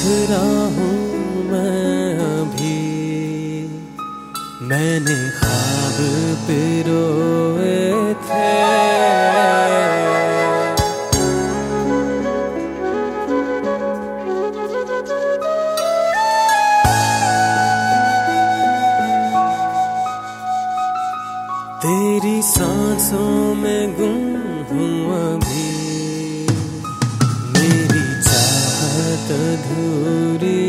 बिखरा हूँ मैं अभी। मैंने खाब पिरोए थे। तेरी सांसों में गुम हूँ अभी। मेरी चाहत अधूरी है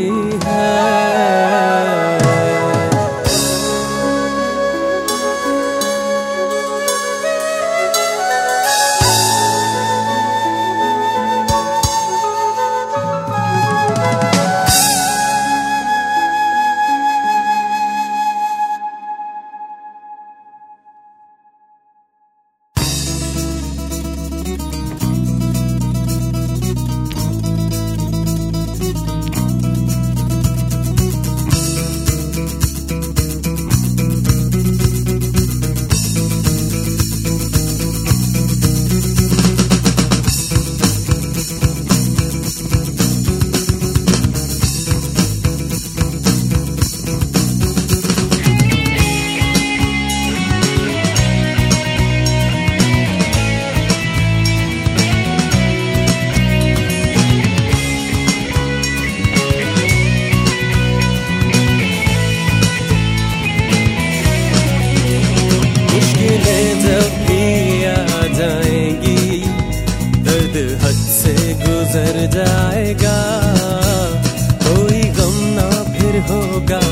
होगा।